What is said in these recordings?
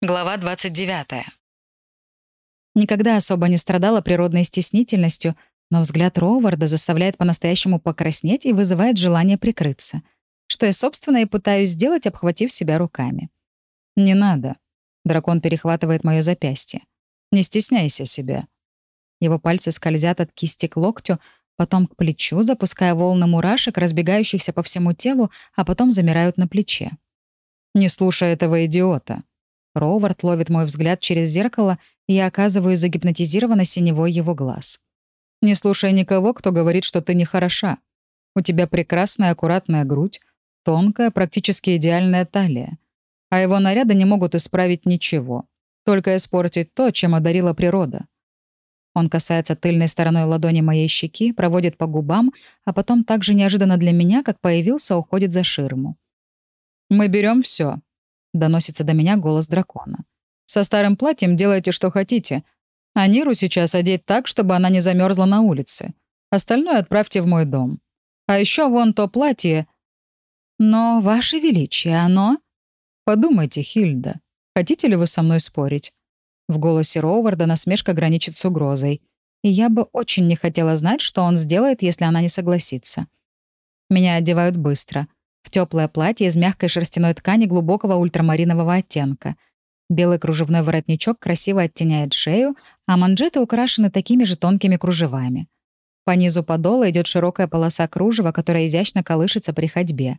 Глава 29. Никогда особо не страдала природной стеснительностью, но взгляд Роуварда заставляет по-настоящему покраснеть и вызывает желание прикрыться. Что я, собственно, и пытаюсь сделать, обхватив себя руками. «Не надо». Дракон перехватывает мое запястье. «Не стесняйся себя». Его пальцы скользят от кисти к локтю, потом к плечу, запуская волны мурашек, разбегающихся по всему телу, а потом замирают на плече. «Не слушай этого идиота», Роувард ловит мой взгляд через зеркало, и я оказываюсь загипнотизирована синевой его глаз. «Не слушай никого, кто говорит, что ты нехороша. У тебя прекрасная аккуратная грудь, тонкая, практически идеальная талия. А его наряды не могут исправить ничего, только испортить то, чем одарила природа». Он касается тыльной стороной ладони моей щеки, проводит по губам, а потом так же неожиданно для меня, как появился, уходит за ширму. «Мы берем все, — доносится до меня голос дракона. «Со старым платьем делайте, что хотите. А Ниру сейчас одеть так, чтобы она не замерзла на улице. Остальное отправьте в мой дом. А еще вон то платье...» «Но, Ваше Величие, оно...» «Подумайте, Хильда, хотите ли вы со мной спорить?» В голосе Роуварда насмешка граничит с угрозой. И я бы очень не хотела знать, что он сделает, если она не согласится. Меня одевают быстро — теплое платье из мягкой шерстяной ткани глубокого ультрамаринового оттенка. Белый кружевной воротничок красиво оттеняет шею, а манжеты украшены такими же тонкими кружевами. По низу подола идет широкая полоса кружева, которая изящно колышется при ходьбе.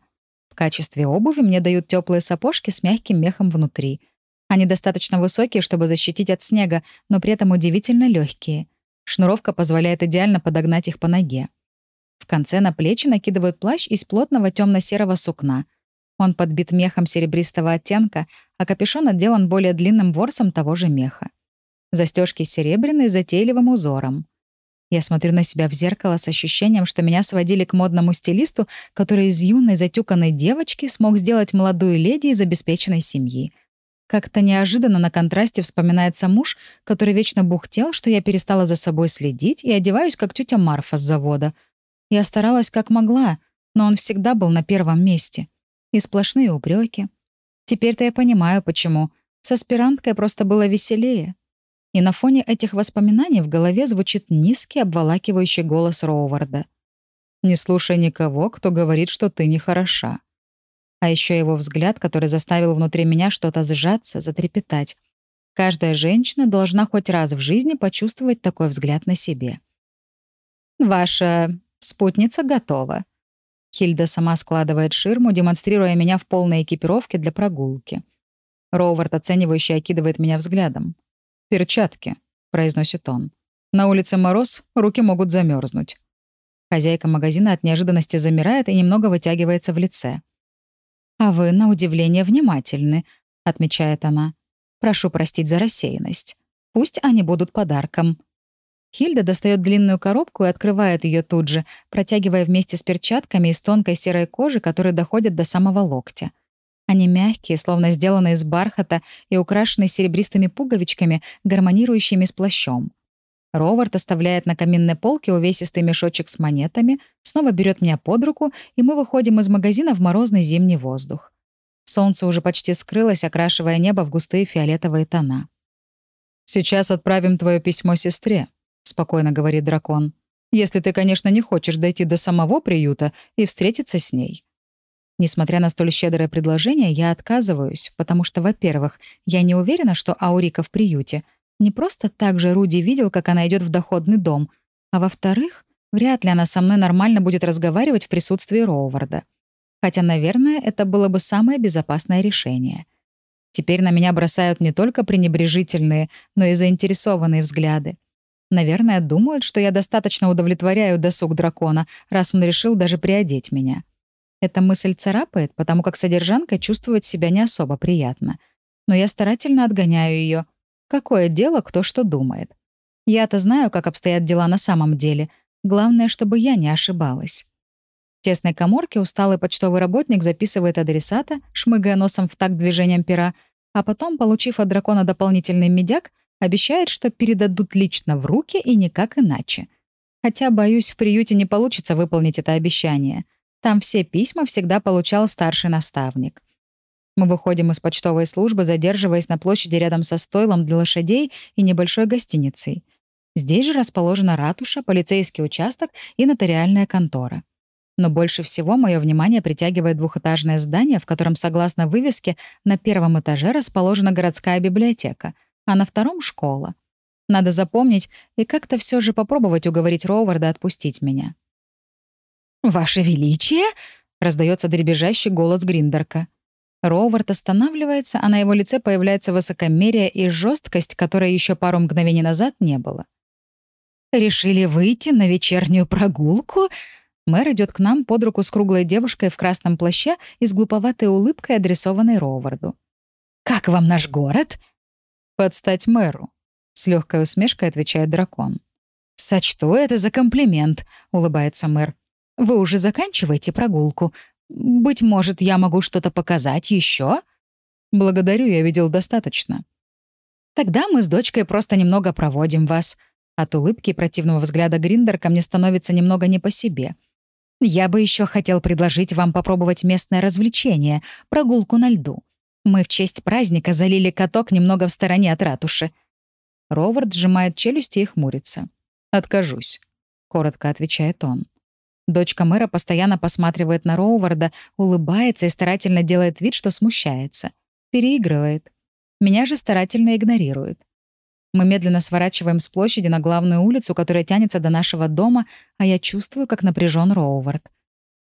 В качестве обуви мне дают теплые сапожки с мягким мехом внутри. Они достаточно высокие, чтобы защитить от снега, но при этом удивительно легкие. Шнуровка позволяет идеально подогнать их по ноге. В конце на плечи накидывают плащ из плотного темно-серого сукна. Он подбит мехом серебристого оттенка, а капюшон отделан более длинным ворсом того же меха. Застежки серебряные с затейливым узором. Я смотрю на себя в зеркало с ощущением, что меня сводили к модному стилисту, который из юной затюканной девочки смог сделать молодую леди из обеспеченной семьи. Как-то неожиданно на контрасте вспоминается муж, который вечно бухтел, что я перестала за собой следить и одеваюсь, как тетя Марфа с завода — я старалась как могла, но он всегда был на первом месте. И сплошные упреки. Теперь-то я понимаю, почему. С аспиранткой просто было веселее. И на фоне этих воспоминаний в голове звучит низкий, обволакивающий голос Роуварда. «Не слушай никого, кто говорит, что ты не хороша». А еще его взгляд, который заставил внутри меня что-то сжаться, затрепетать. Каждая женщина должна хоть раз в жизни почувствовать такой взгляд на себе. «Ваша Спутница готова. Хильда сама складывает ширму, демонстрируя меня в полной экипировке для прогулки. Роувард оценивающе окидывает меня взглядом. «Перчатки», — произносит он. «На улице мороз, руки могут замерзнуть. Хозяйка магазина от неожиданности замирает и немного вытягивается в лице. «А вы, на удивление, внимательны», — отмечает она. «Прошу простить за рассеянность. Пусть они будут подарком. Хильда достает длинную коробку и открывает ее тут же, протягивая вместе с перчатками из тонкой серой кожи, которые доходят до самого локтя. Они мягкие, словно сделаны из бархата и украшены серебристыми пуговичками, гармонирующими с плащом. Ровард оставляет на каминной полке увесистый мешочек с монетами, снова берет меня под руку, и мы выходим из магазина в морозный зимний воздух. Солнце уже почти скрылось, окрашивая небо в густые фиолетовые тона. «Сейчас отправим твое письмо сестре», спокойно говорит дракон. Если ты, конечно, не хочешь дойти до самого приюта и встретиться с ней. Несмотря на столь щедрое предложение, я отказываюсь, потому что, во-первых, я не уверена, что Аурика в приюте. Не просто так же Руди видел, как она идет в доходный дом, а во-вторых, вряд ли она со мной нормально будет разговаривать в присутствии Роуварда. Хотя, наверное, это было бы самое безопасное решение. Теперь на меня бросают не только пренебрежительные, но и заинтересованные взгляды. Наверное, думают, что я достаточно удовлетворяю досуг дракона, раз он решил даже приодеть меня. Эта мысль царапает, потому как содержанка чувствует себя не особо приятно. Но я старательно отгоняю ее. Какое дело, кто что думает. Я-то знаю, как обстоят дела на самом деле. Главное, чтобы я не ошибалась. В тесной коморке усталый почтовый работник записывает адресата, шмыгая носом в такт движением пера, а потом, получив от дракона дополнительный медяк, Обещает, что передадут лично в руки и никак иначе. Хотя, боюсь, в приюте не получится выполнить это обещание. Там все письма всегда получал старший наставник. Мы выходим из почтовой службы, задерживаясь на площади рядом со стойлом для лошадей и небольшой гостиницей. Здесь же расположена ратуша, полицейский участок и нотариальная контора. Но больше всего мое внимание притягивает двухэтажное здание, в котором, согласно вывеске, на первом этаже расположена городская библиотека, а на втором — школа. Надо запомнить и как-то все же попробовать уговорить Роуварда отпустить меня. «Ваше Величие!» — раздается дребезжащий голос Гриндерка. Роувард останавливается, а на его лице появляется высокомерие и жесткость, которой еще пару мгновений назад не было. «Решили выйти на вечернюю прогулку?» Мэр идет к нам под руку с круглой девушкой в красном плаще и с глуповатой улыбкой, адресованной Роуварду. «Как вам наш город?» «Подстать мэру», — с легкой усмешкой отвечает дракон. «Сочту это за комплимент», — улыбается мэр. «Вы уже заканчиваете прогулку. Быть может, я могу что-то показать еще? Благодарю, я видел достаточно. Тогда мы с дочкой просто немного проводим вас. От улыбки и противного взгляда Гриндерка мне становится немного не по себе. Я бы еще хотел предложить вам попробовать местное развлечение — прогулку на льду. Мы в честь праздника залили каток немного в стороне от ратуши. Ровард сжимает челюсти и хмурится. «Откажусь», — коротко отвечает он. Дочка мэра постоянно посматривает на Роуварда, улыбается и старательно делает вид, что смущается. Переигрывает. Меня же старательно игнорирует. Мы медленно сворачиваем с площади на главную улицу, которая тянется до нашего дома, а я чувствую, как напряжен Роувард.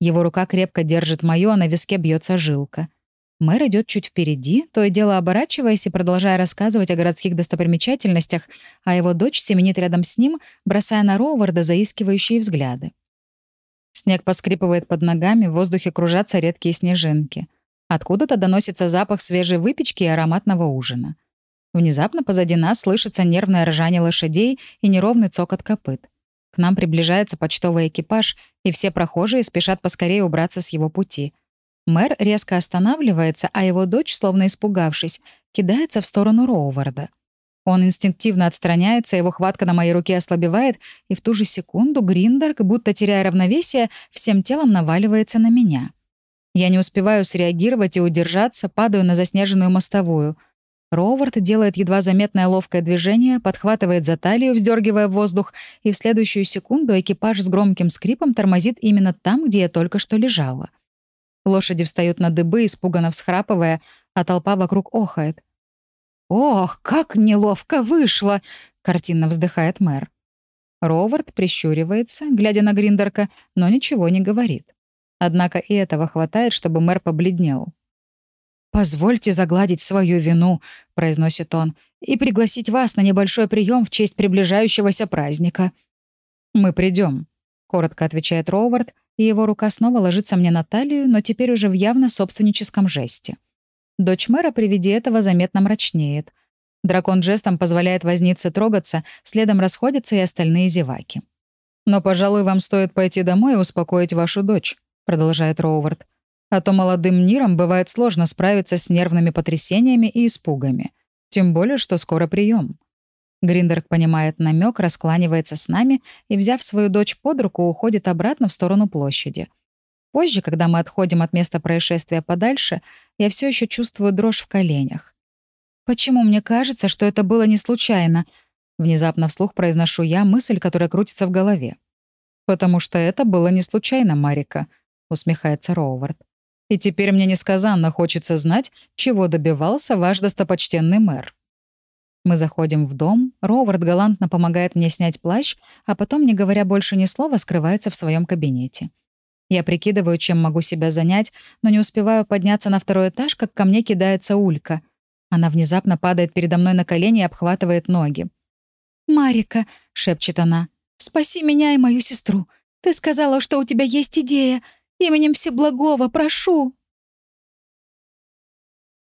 Его рука крепко держит мою, а на виске бьется жилка. Мэр идет чуть впереди, то и дело оборачиваясь и продолжая рассказывать о городских достопримечательностях, а его дочь семенит рядом с ним, бросая на Роуварда заискивающие взгляды. Снег поскрипывает под ногами, в воздухе кружатся редкие снежинки. Откуда-то доносится запах свежей выпечки и ароматного ужина. Внезапно позади нас слышится нервное ржание лошадей и неровный цокот копыт. К нам приближается почтовый экипаж, и все прохожие спешат поскорее убраться с его пути. Мэр резко останавливается, а его дочь, словно испугавшись, кидается в сторону Роуварда. Он инстинктивно отстраняется, его хватка на моей руке ослабевает, и в ту же секунду Гриндерг, будто теряя равновесие, всем телом наваливается на меня. Я не успеваю среагировать и удержаться, падаю на заснеженную мостовую. Ровард делает едва заметное ловкое движение, подхватывает за талию, вздергивая воздух, и в следующую секунду экипаж с громким скрипом тормозит именно там, где я только что лежала. Лошади встают на дыбы, испуганно всхрапывая, а толпа вокруг охает. «Ох, как неловко вышло!» — картинно вздыхает мэр. Ровард прищуривается, глядя на Гриндерка, но ничего не говорит. Однако и этого хватает, чтобы мэр побледнел. «Позвольте загладить свою вину», — произносит он, «и пригласить вас на небольшой прием в честь приближающегося праздника». «Мы придем, коротко отвечает Ровард, и его рука снова ложится мне на талию, но теперь уже в явно собственническом жесте. Дочь мэра при виде этого заметно мрачнеет. Дракон жестом позволяет вознице трогаться, следом расходятся и остальные зеваки. «Но, пожалуй, вам стоит пойти домой и успокоить вашу дочь», — продолжает Роувард. «А то молодым Нирам бывает сложно справиться с нервными потрясениями и испугами. Тем более, что скоро прием. Гриндерк понимает намек, раскланивается с нами и, взяв свою дочь под руку, уходит обратно в сторону площади — Позже, когда мы отходим от места происшествия подальше, я все еще чувствую дрожь в коленях. «Почему мне кажется, что это было не случайно?» Внезапно вслух произношу я мысль, которая крутится в голове. «Потому что это было не случайно, Марика», — усмехается Роувард. «И теперь мне несказанно хочется знать, чего добивался ваш достопочтенный мэр». Мы заходим в дом, Роувард галантно помогает мне снять плащ, а потом, не говоря больше ни слова, скрывается в своем кабинете. Я прикидываю, чем могу себя занять, но не успеваю подняться на второй этаж, как ко мне кидается Улька. Она внезапно падает передо мной на колени и обхватывает ноги. «Марика», — шепчет она, — «спаси меня и мою сестру. Ты сказала, что у тебя есть идея. Именем Всеблагого, прошу».